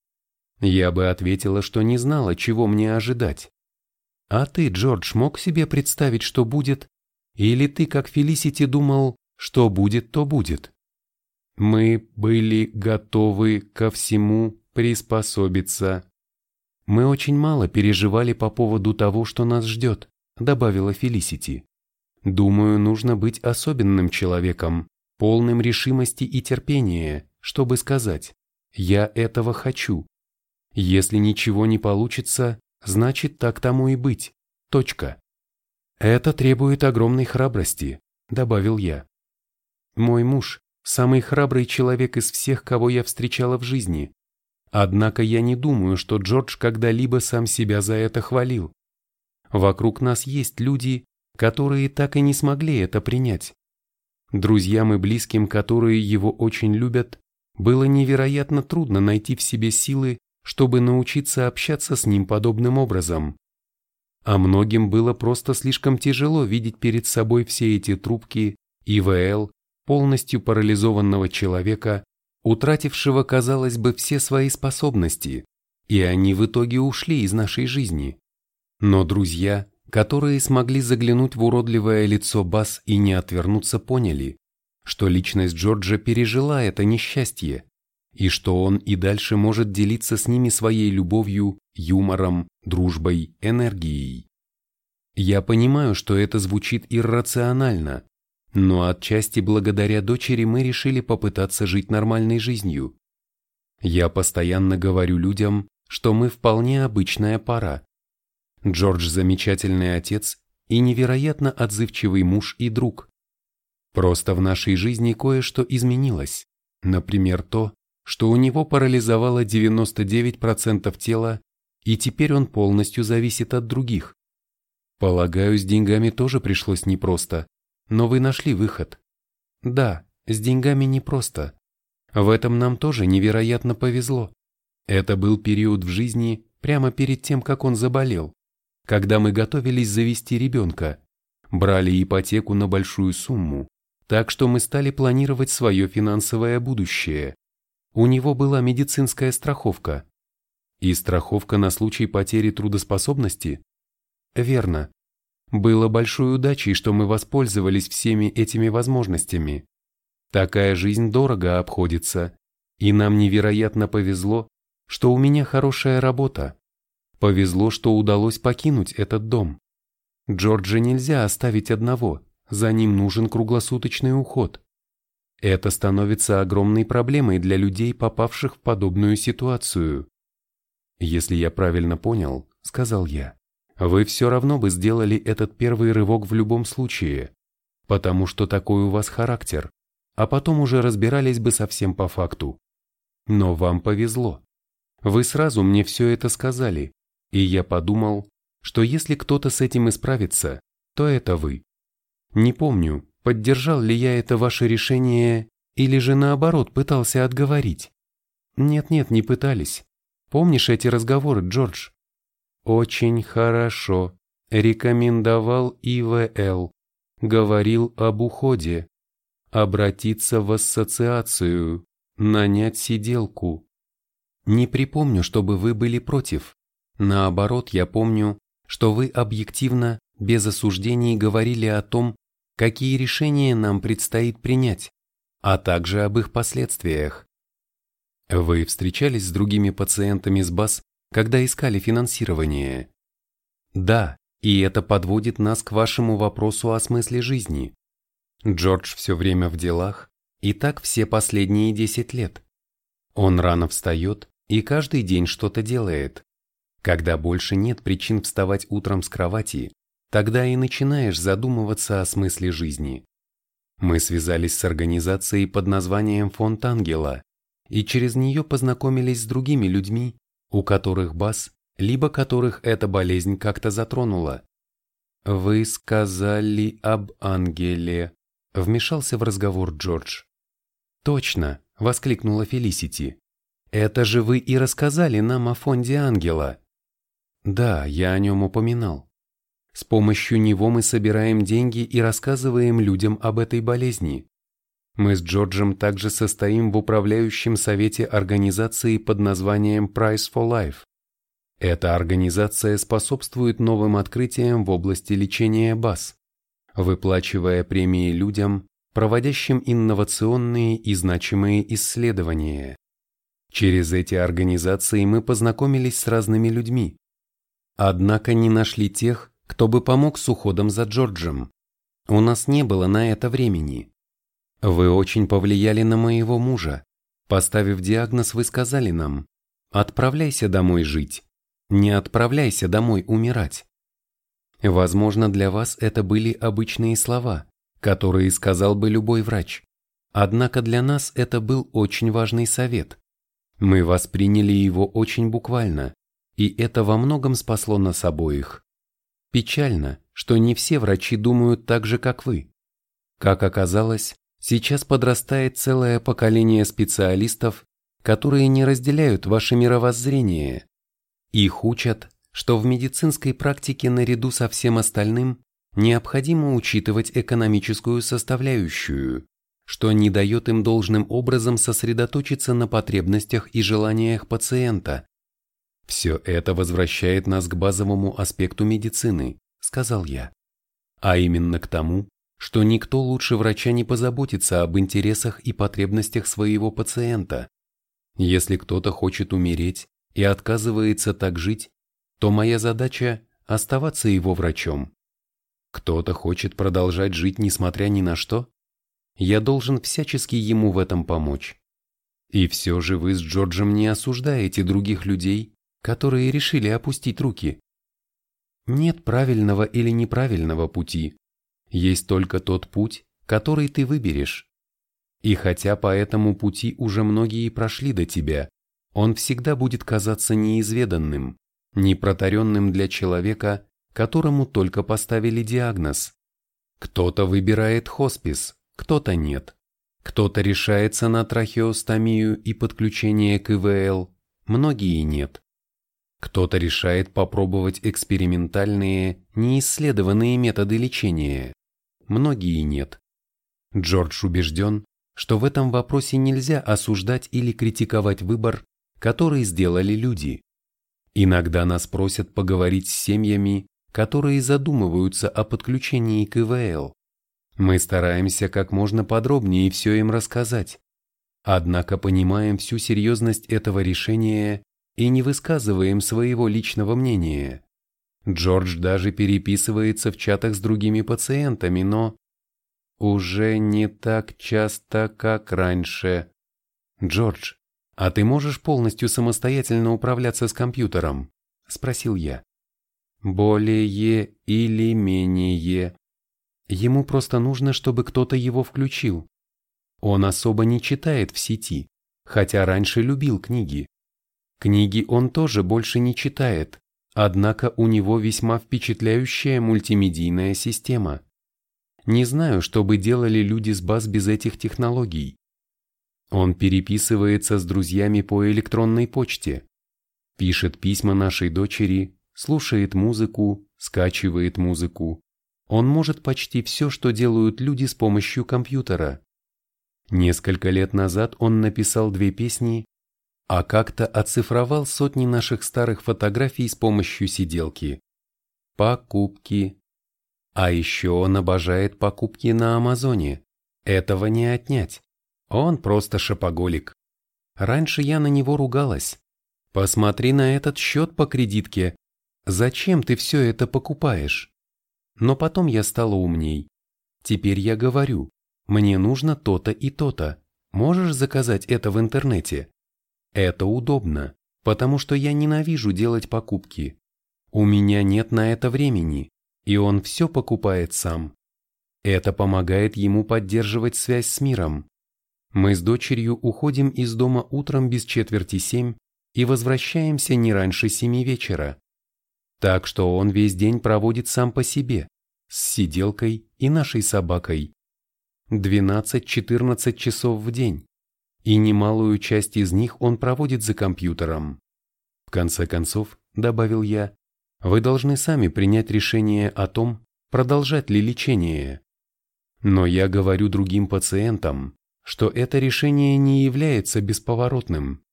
Я бы ответила, что не знала, чего мне ожидать. А ты, Джордж, мог себе представить, что будет? Или ты, как Фелисити, думал, что будет, то будет? Мы были готовы ко всему приспособиться. Мы очень мало переживали по поводу того, что нас ждет, добавила Фелисити. Думаю, нужно быть особенным человеком, полным решимости и терпения, чтобы сказать «я этого хочу». Если ничего не получится, значит так тому и быть. Точка. Это требует огромной храбрости, добавил я. Мой муж – самый храбрый человек из всех, кого я встречала в жизни. Однако я не думаю, что Джордж когда-либо сам себя за это хвалил. Вокруг нас есть люди, которые так и не смогли это принять. Друзьям и близким, которые его очень любят, было невероятно трудно найти в себе силы, чтобы научиться общаться с ним подобным образом. А многим было просто слишком тяжело видеть перед собой все эти трубки, ИВЛ, полностью парализованного человека, утратившего, казалось бы, все свои способности, и они в итоге ушли из нашей жизни. Но друзья, которые смогли заглянуть в уродливое лицо Бас и не отвернуться, поняли, что личность Джорджа пережила это несчастье, и что он и дальше может делиться с ними своей любовью, юмором, дружбой, энергией. Я понимаю, что это звучит иррационально, но отчасти благодаря дочери мы решили попытаться жить нормальной жизнью. Я постоянно говорю людям, что мы вполне обычная пара. Джордж замечательный отец и невероятно отзывчивый муж и друг. Просто в нашей жизни кое-что изменилось. Например, то, что у него парализовало 99% тела, и теперь он полностью зависит от других. Полагаю, с деньгами тоже пришлось непросто, но вы нашли выход. Да, с деньгами непросто. В этом нам тоже невероятно повезло. Это был период в жизни прямо перед тем, как он заболел, когда мы готовились завести ребенка, брали ипотеку на большую сумму, так что мы стали планировать свое финансовое будущее. У него была медицинская страховка. И страховка на случай потери трудоспособности? Верно. Было большой удачей, что мы воспользовались всеми этими возможностями. Такая жизнь дорого обходится, и нам невероятно повезло, что у меня хорошая работа. Повезло, что удалось покинуть этот дом. Джорджа нельзя оставить одного, за ним нужен круглосуточный уход. Это становится огромной проблемой для людей, попавших в подобную ситуацию. «Если я правильно понял», — сказал я, — «вы все равно бы сделали этот первый рывок в любом случае, потому что такой у вас характер, а потом уже разбирались бы совсем по факту. Но вам повезло. Вы сразу мне все это сказали, И я подумал, что если кто-то с этим исправится, то это вы. Не помню, поддержал ли я это ваше решение или же наоборот пытался отговорить. Нет-нет, не пытались. Помнишь эти разговоры, Джордж? Очень хорошо. Рекомендовал ИВЛ. Говорил об уходе. Обратиться в ассоциацию. Нанять сиделку. Не припомню, чтобы вы были против. Наоборот, я помню, что вы объективно, без осуждений говорили о том, какие решения нам предстоит принять, а также об их последствиях. Вы встречались с другими пациентами с БАС, когда искали финансирование? Да, и это подводит нас к вашему вопросу о смысле жизни. Джордж все время в делах, и так все последние 10 лет. Он рано встает и каждый день что-то делает. Когда больше нет причин вставать утром с кровати, тогда и начинаешь задумываться о смысле жизни. Мы связались с организацией под названием Фонд Ангела и через нее познакомились с другими людьми, у которых БАС, либо которых эта болезнь как-то затронула. «Вы сказали об ангеле», — вмешался в разговор Джордж. «Точно», — воскликнула Фелисити. «Это же вы и рассказали нам о фонде ангела». «Да, я о нем упоминал. С помощью него мы собираем деньги и рассказываем людям об этой болезни. Мы с Джорджем также состоим в управляющем совете организации под названием Price for Life. Эта организация способствует новым открытиям в области лечения БАС, выплачивая премии людям, проводящим инновационные и значимые исследования. Через эти организации мы познакомились с разными людьми. Однако не нашли тех, кто бы помог с уходом за Джорджем. У нас не было на это времени. Вы очень повлияли на моего мужа. Поставив диагноз, вы сказали нам, отправляйся домой жить, не отправляйся домой умирать. Возможно, для вас это были обычные слова, которые сказал бы любой врач. Однако для нас это был очень важный совет. Мы восприняли его очень буквально, и это во многом спасло нас обоих. Печально, что не все врачи думают так же, как вы. Как оказалось, сейчас подрастает целое поколение специалистов, которые не разделяют ваше мировоззрение. Их учат, что в медицинской практике наряду со всем остальным необходимо учитывать экономическую составляющую, что не дает им должным образом сосредоточиться на потребностях и желаниях пациента, «Все это возвращает нас к базовому аспекту медицины», — сказал я. А именно к тому, что никто лучше врача не позаботится об интересах и потребностях своего пациента. Если кто-то хочет умереть и отказывается так жить, то моя задача – оставаться его врачом. Кто-то хочет продолжать жить несмотря ни на что, я должен всячески ему в этом помочь. И все же вы с Джорджем не осуждаете других людей, которые решили опустить руки. Нет правильного или неправильного пути, есть только тот путь, который ты выберешь. И хотя по этому пути уже многие прошли до тебя, он всегда будет казаться неизведанным, непротаренным для человека, которому только поставили диагноз. Кто-то выбирает хоспис, кто-то нет. Кто-то решается на трахеостомию и подключение к ИВЛ, многие нет. Кто-то решает попробовать экспериментальные, неисследованные методы лечения. Многие нет. Джордж убежден, что в этом вопросе нельзя осуждать или критиковать выбор, который сделали люди. Иногда нас просят поговорить с семьями, которые задумываются о подключении к ИВЛ. Мы стараемся как можно подробнее все им рассказать. Однако понимаем всю серьезность этого решения и не высказываем своего личного мнения. Джордж даже переписывается в чатах с другими пациентами, но уже не так часто, как раньше. Джордж, а ты можешь полностью самостоятельно управляться с компьютером? Спросил я. Более или менее. Ему просто нужно, чтобы кто-то его включил. Он особо не читает в сети, хотя раньше любил книги. Книги он тоже больше не читает, однако у него весьма впечатляющая мультимедийная система. Не знаю, что бы делали люди с баз без этих технологий. Он переписывается с друзьями по электронной почте, пишет письма нашей дочери, слушает музыку, скачивает музыку. Он может почти все, что делают люди с помощью компьютера. Несколько лет назад он написал две песни, а как-то оцифровал сотни наших старых фотографий с помощью сиделки. Покупки. А еще он обожает покупки на Амазоне. Этого не отнять. Он просто шопоголик. Раньше я на него ругалась. Посмотри на этот счет по кредитке. Зачем ты все это покупаешь? Но потом я стала умней. Теперь я говорю, мне нужно то-то и то-то. Можешь заказать это в интернете? Это удобно, потому что я ненавижу делать покупки. У меня нет на это времени, и он все покупает сам. Это помогает ему поддерживать связь с миром. Мы с дочерью уходим из дома утром без четверти семь и возвращаемся не раньше семи вечера. Так что он весь день проводит сам по себе, с сиделкой и нашей собакой. 12-14 часов в день, и немалую часть из них он проводит за компьютером. В конце концов, добавил я, вы должны сами принять решение о том, продолжать ли лечение. Но я говорю другим пациентам, что это решение не является бесповоротным.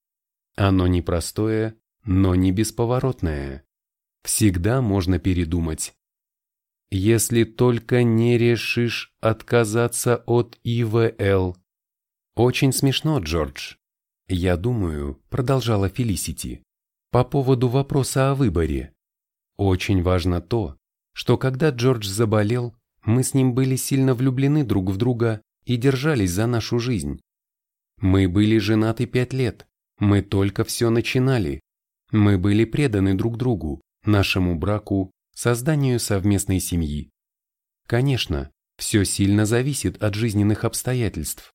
Оно непростое, но не бесповоротное. Всегда можно передумать если только не решишь отказаться от ИВЛ. Очень смешно, Джордж. Я думаю, продолжала Фелисити, по поводу вопроса о выборе. Очень важно то, что когда Джордж заболел, мы с ним были сильно влюблены друг в друга и держались за нашу жизнь. Мы были женаты пять лет, мы только все начинали. Мы были преданы друг другу, нашему браку созданию совместной семьи. Конечно, все сильно зависит от жизненных обстоятельств.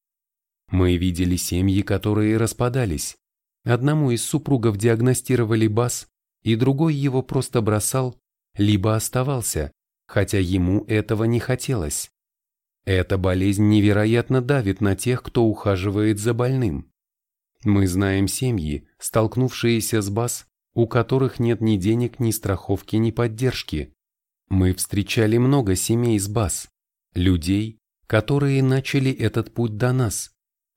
Мы видели семьи, которые распадались. Одному из супругов диагностировали БАС, и другой его просто бросал, либо оставался, хотя ему этого не хотелось. Эта болезнь невероятно давит на тех, кто ухаживает за больным. Мы знаем семьи, столкнувшиеся с БАС, у которых нет ни денег, ни страховки, ни поддержки. Мы встречали много семей с БАС, людей, которые начали этот путь до нас,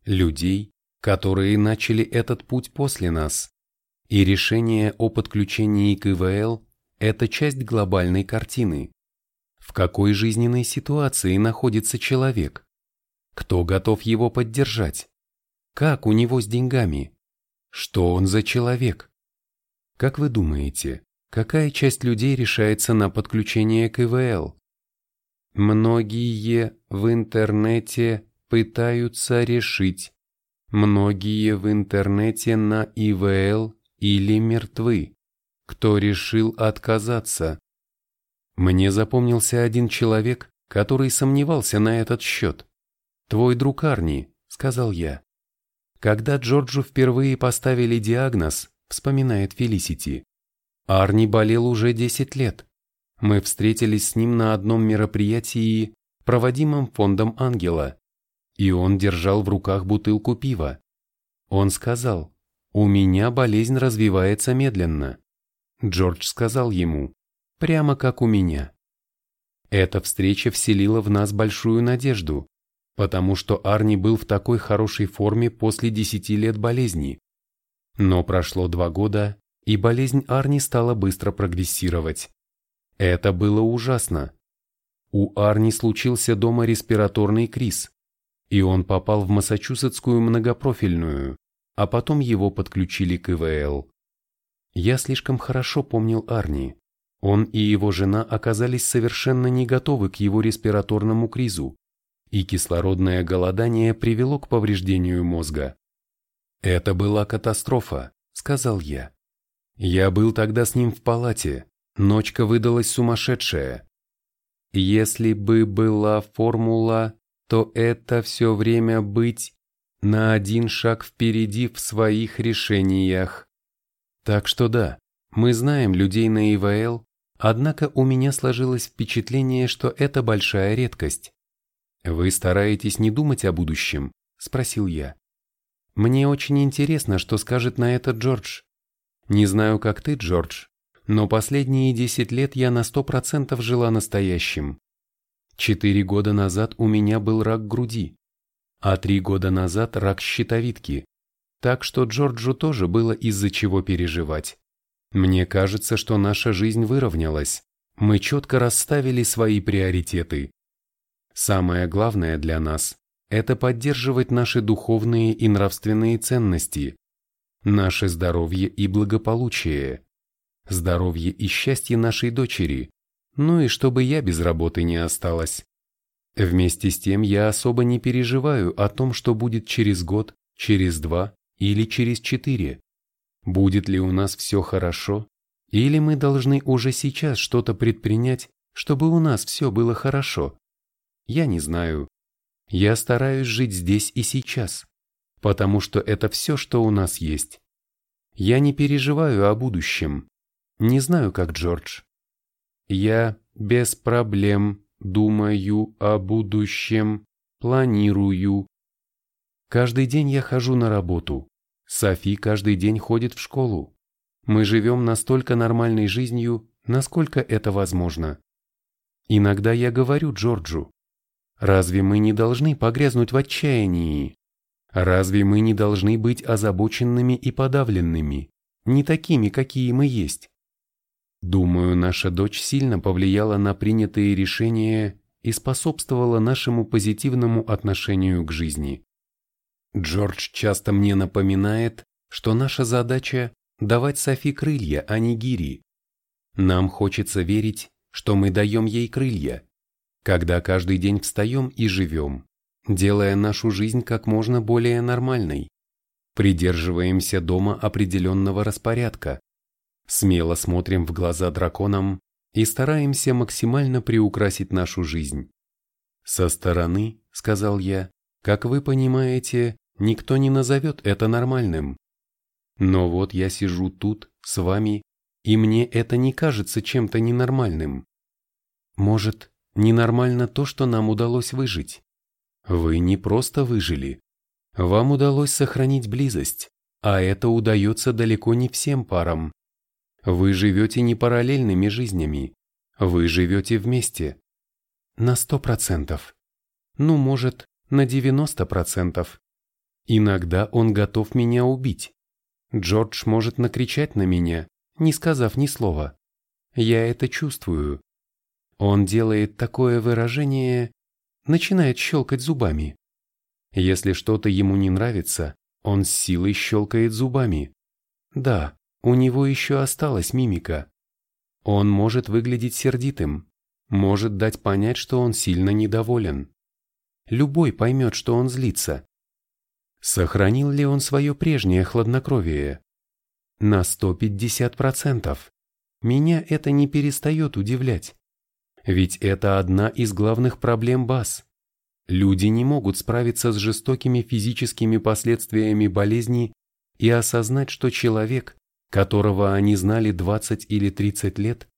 людей, которые начали этот путь после нас. И решение о подключении к ИВЛ – это часть глобальной картины. В какой жизненной ситуации находится человек? Кто готов его поддержать? Как у него с деньгами? Что он за человек? Как вы думаете, какая часть людей решается на подключение к ИВЛ? Многие в интернете пытаются решить. Многие в интернете на ИВЛ или мертвы. Кто решил отказаться? Мне запомнился один человек, который сомневался на этот счет. «Твой друг Арни», — сказал я. Когда Джорджу впервые поставили диагноз, вспоминает Фелисити. Арни болел уже 10 лет. Мы встретились с ним на одном мероприятии, проводимом фондом Ангела, и он держал в руках бутылку пива. Он сказал, «У меня болезнь развивается медленно». Джордж сказал ему, «Прямо как у меня». Эта встреча вселила в нас большую надежду, потому что Арни был в такой хорошей форме после десяти лет болезни. Но прошло два года, и болезнь Арни стала быстро прогрессировать. Это было ужасно. У Арни случился дома респираторный криз, и он попал в Массачусетскую многопрофильную, а потом его подключили к ИВЛ. Я слишком хорошо помнил Арни. Он и его жена оказались совершенно не готовы к его респираторному кризу, и кислородное голодание привело к повреждению мозга. «Это была катастрофа», — сказал я. Я был тогда с ним в палате, ночка выдалась сумасшедшая. Если бы была формула, то это все время быть на один шаг впереди в своих решениях. Так что да, Мы знаем людей на ИВЛ, однако у меня сложилось впечатление, что это большая редкость. «Вы стараетесь не думать о будущем?» – спросил я. «Мне очень интересно, что скажет на это Джордж. Не знаю, как ты, Джордж, но последние десять лет я на сто процентов жила настоящим. Четыре года назад у меня был рак груди, а три года назад рак щитовидки, так что Джорджу тоже было из-за чего переживать. Мне кажется, что наша жизнь выровнялась, мы четко расставили свои приоритеты. Самое главное для нас – это поддерживать наши духовные и нравственные ценности, наше здоровье и благополучие, здоровье и счастье нашей дочери, ну и чтобы я без работы не осталась. Вместе с тем я особо не переживаю о том, что будет через год, через два или через четыре. Будет ли у нас все хорошо, или мы должны уже сейчас что-то предпринять, чтобы у нас все было хорошо? Я не знаю. Я стараюсь жить здесь и сейчас, потому что это все, что у нас есть. Я не переживаю о будущем. Не знаю, как Джордж. Я без проблем думаю о будущем, планирую. Каждый день я хожу на работу. Софи каждый день ходит в школу. Мы живем настолько нормальной жизнью, насколько это возможно. Иногда я говорю Джорджу, разве мы не должны погрязнуть в отчаянии? Разве мы не должны быть озабоченными и подавленными, не такими, какие мы есть? Думаю, наша дочь сильно повлияла на принятые решения и способствовала нашему позитивному отношению к жизни. Джордж часто мне напоминает, что наша задача – давать Софи крылья, а не гири. Нам хочется верить, что мы даем ей крылья, когда каждый день встаем и живем, делая нашу жизнь как можно более нормальной. Придерживаемся дома определенного распорядка, смело смотрим в глаза драконам и стараемся максимально приукрасить нашу жизнь. Со стороны, сказал я, как вы понимаете, никто не назовет это нормальным. Но вот я сижу тут, с вами, и мне это не кажется чем-то ненормальным. Может, ненормально то, что нам удалось выжить? Вы не просто выжили. Вам удалось сохранить близость, а это удается далеко не всем парам. Вы живете не параллельными жизнями. Вы живете вместе. На сто процентов. Ну, может, на девяносто процентов. Иногда он готов меня убить. Джордж может накричать на меня, не сказав ни слова. Я это чувствую. Он делает такое выражение, начинает щелкать зубами. Если что-то ему не нравится, он с силой щелкает зубами. Да, у него еще осталась мимика. Он может выглядеть сердитым, может дать понять, что он сильно недоволен. Любой поймет, что он злится. Сохранил ли он свое прежнее хладнокровие? На 150%. Меня это не перестает удивлять. Ведь это одна из главных проблем БАС. Люди не могут справиться с жестокими физическими последствиями болезни и осознать, что человек, которого они знали 20 или 30 лет,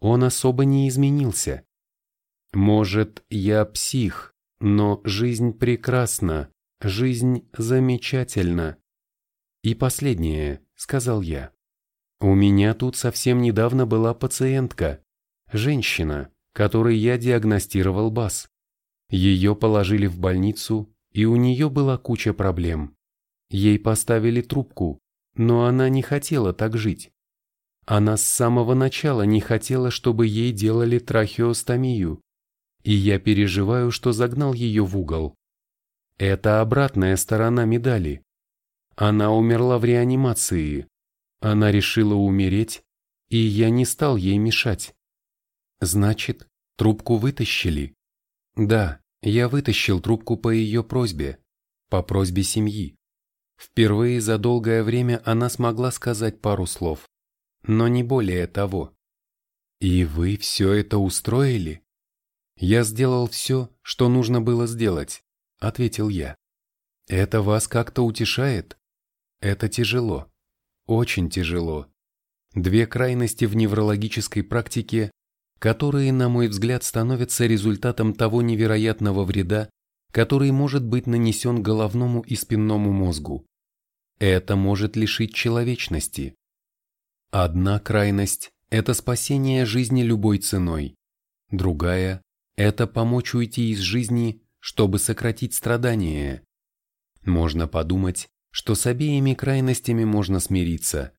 он особо не изменился. Может, я псих, но жизнь прекрасна, жизнь замечательна. И последнее, сказал я. У меня тут совсем недавно была пациентка, женщина, которой я диагностировал БАС. Ее положили в больницу, и у нее была куча проблем. Ей поставили трубку, но она не хотела так жить. Она с самого начала не хотела, чтобы ей делали трахеостомию. И я переживаю, что загнал ее в угол. Это обратная сторона медали. Она умерла в реанимации. Она решила умереть, и я не стал ей мешать. Значит, трубку вытащили? Да, я вытащил трубку по ее просьбе, по просьбе семьи. Впервые за долгое время она смогла сказать пару слов, но не более того. «И вы все это устроили?» «Я сделал все, что нужно было сделать», — ответил я. «Это вас как-то утешает?» «Это тяжело. Очень тяжело. Две крайности в неврологической практике, которые, на мой взгляд, становятся результатом того невероятного вреда, который может быть нанесен головному и спинному мозгу. Это может лишить человечности. Одна крайность – это спасение жизни любой ценой. Другая – это помочь уйти из жизни, чтобы сократить страдания. Можно подумать, что с обеими крайностями можно смириться,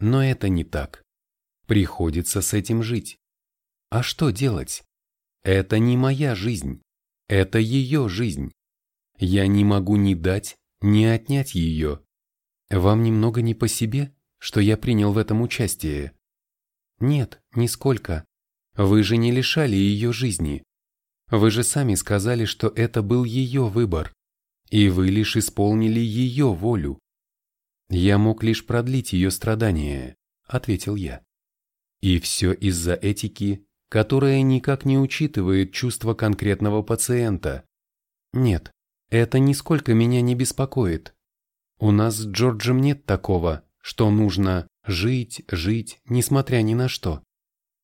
но это не так. Приходится с этим жить. А что делать? Это не моя жизнь, это ее жизнь. Я не могу ни дать, ни отнять ее. Вам немного не по себе, что я принял в этом участие? Нет, нисколько. Вы же не лишали ее жизни. Вы же сами сказали, что это был ее выбор, и вы лишь исполнили ее волю. Я мог лишь продлить ее страдания, ответил я. И все из-за этики, которая никак не учитывает чувства конкретного пациента. Нет, это нисколько меня не беспокоит. У нас с Джорджем нет такого, что нужно жить, жить, несмотря ни на что.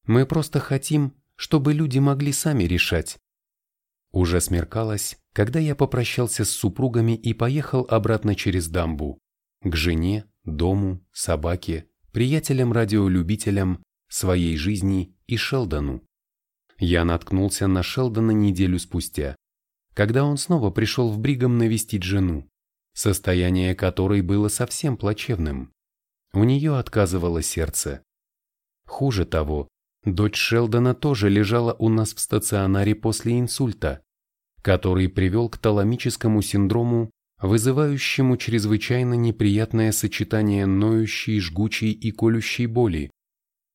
Мы просто хотим, чтобы люди могли сами решать. Уже смеркалось, когда я попрощался с супругами и поехал обратно через дамбу. К жене, дому, собаке, приятелям-радиолюбителям, своей жизни и Шелдону. Я наткнулся на Шелдона неделю спустя, когда он снова пришел в Бригам навестить жену состояние которой было совсем плачевным. У нее отказывало сердце. Хуже того, дочь Шелдона тоже лежала у нас в стационаре после инсульта, который привел к таламическому синдрому, вызывающему чрезвычайно неприятное сочетание ноющей, жгучей и колющей боли,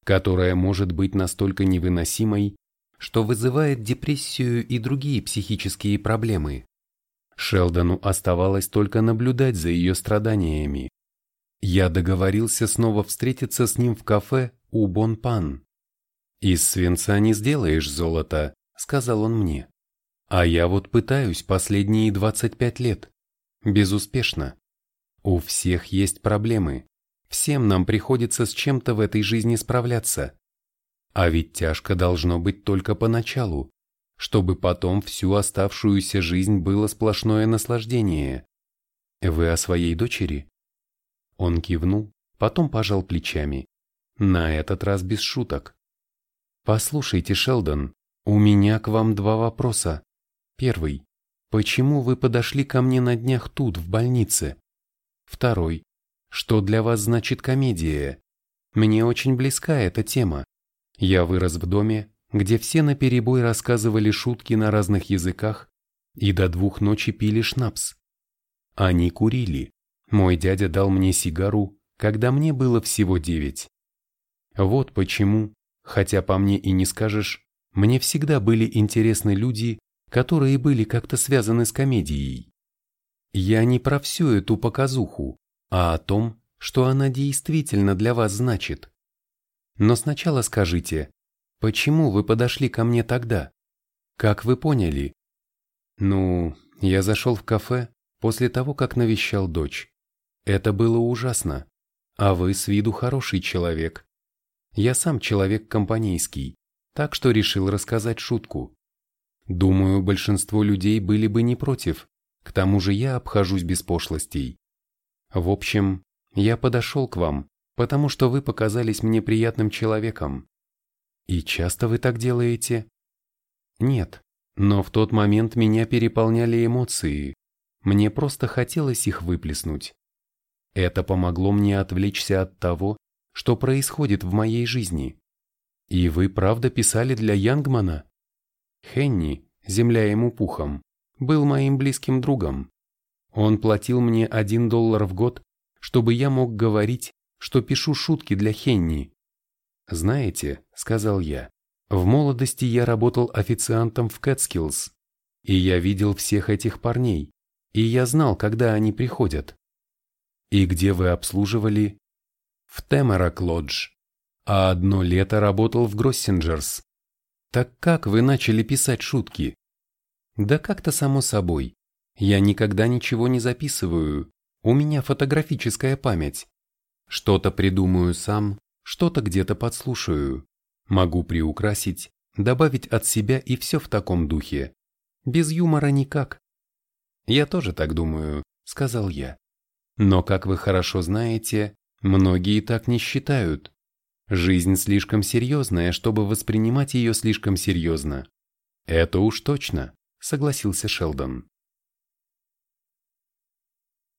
которая может быть настолько невыносимой, что вызывает депрессию и другие психические проблемы. Шелдону оставалось только наблюдать за ее страданиями. Я договорился снова встретиться с ним в кафе у Бонпан. «Из свинца не сделаешь золото», — сказал он мне. «А я вот пытаюсь последние 25 лет. Безуспешно. У всех есть проблемы. Всем нам приходится с чем-то в этой жизни справляться. А ведь тяжко должно быть только поначалу чтобы потом всю оставшуюся жизнь было сплошное наслаждение. Вы о своей дочери? Он кивнул, потом пожал плечами. На этот раз без шуток. Послушайте, Шелдон, у меня к вам два вопроса. Первый. Почему вы подошли ко мне на днях тут, в больнице? Второй. Что для вас значит комедия? Мне очень близка эта тема. Я вырос в доме, где все наперебой рассказывали шутки на разных языках и до двух ночи пили шнапс. Они курили. Мой дядя дал мне сигару, когда мне было всего девять. Вот почему, хотя по мне и не скажешь, мне всегда были интересны люди, которые были как-то связаны с комедией. Я не про всю эту показуху, а о том, что она действительно для вас значит. Но сначала скажите, Почему вы подошли ко мне тогда? Как вы поняли? Ну, я зашел в кафе после того, как навещал дочь. Это было ужасно. А вы с виду хороший человек. Я сам человек компанейский, так что решил рассказать шутку. Думаю, большинство людей были бы не против. К тому же я обхожусь без пошлостей. В общем, я подошел к вам, потому что вы показались мне приятным человеком. И часто вы так делаете? Нет, но в тот момент меня переполняли эмоции. Мне просто хотелось их выплеснуть. Это помогло мне отвлечься от того, что происходит в моей жизни. И вы правда писали для Янгмана? Хенни, земля ему пухом, был моим близким другом. Он платил мне один доллар в год, чтобы я мог говорить, что пишу шутки для Хенни. «Знаете», — сказал я, — «в молодости я работал официантом в Catskills, и я видел всех этих парней, и я знал, когда они приходят». «И где вы обслуживали?» «В Темерак Лодж, а одно лето работал в Гроссинджерс». «Так как вы начали писать шутки?» «Да как-то само собой. Я никогда ничего не записываю, у меня фотографическая память. Что-то придумаю сам, что-то где-то подслушаю. Могу приукрасить, добавить от себя и все в таком духе. Без юмора никак. Я тоже так думаю, сказал я. Но, как вы хорошо знаете, многие так не считают. Жизнь слишком серьезная, чтобы воспринимать ее слишком серьезно. Это уж точно, согласился Шелдон.